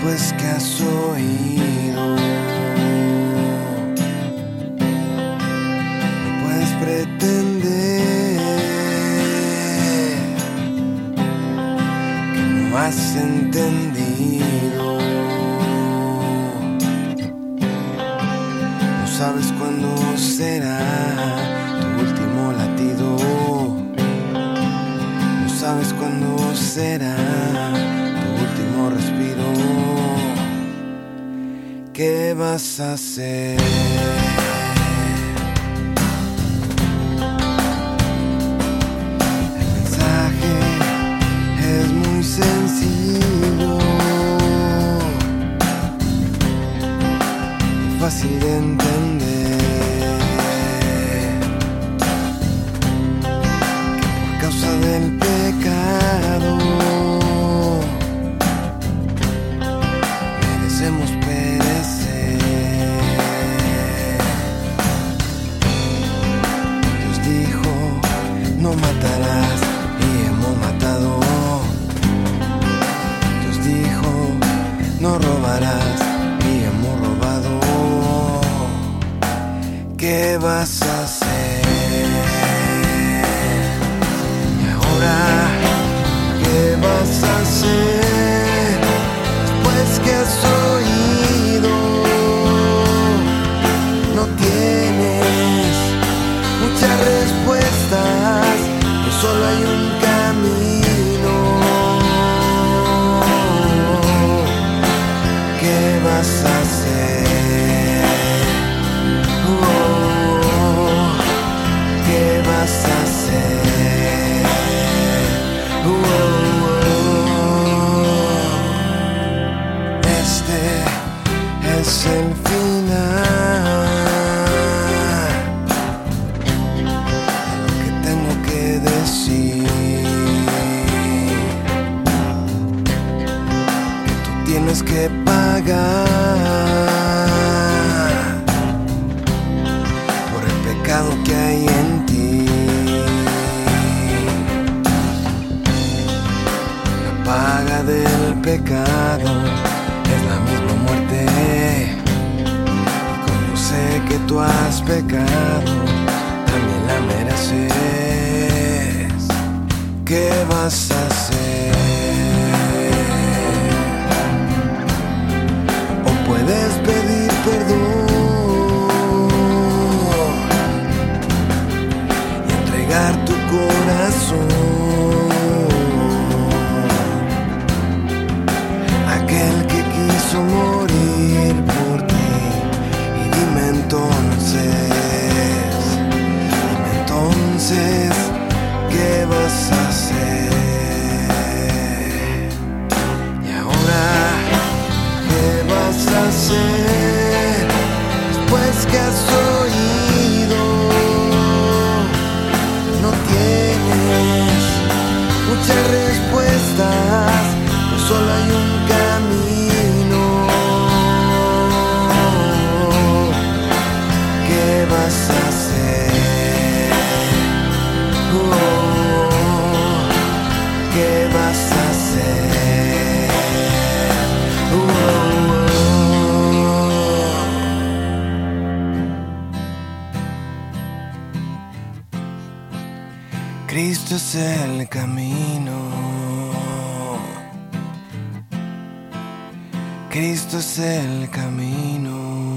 Después que has oído, no puedes pretender que no has entendido. No sabes cuándo será tu último latido. No sabes cuándo será tu último respiro. ¿Qué vas a hacer? El mensaje es muy sencillo fácil de entender. Que por causa del pecado merecemos y hemos matado. Dios dijo, no robarás y hemos robado. ¿Qué vas a hacer? Y ahora, ¿qué vas a hacer? Es el final. Lo que tengo que decir. Que tú tienes que pagar por el pecado que hay en ti. La paga del pecado es la misma tú has pecado, también la mereces. ¿Qué vas a hacer? O puedes pedir perdón y entregar tu corazón. Cristo es el camino. Cristo es el camino.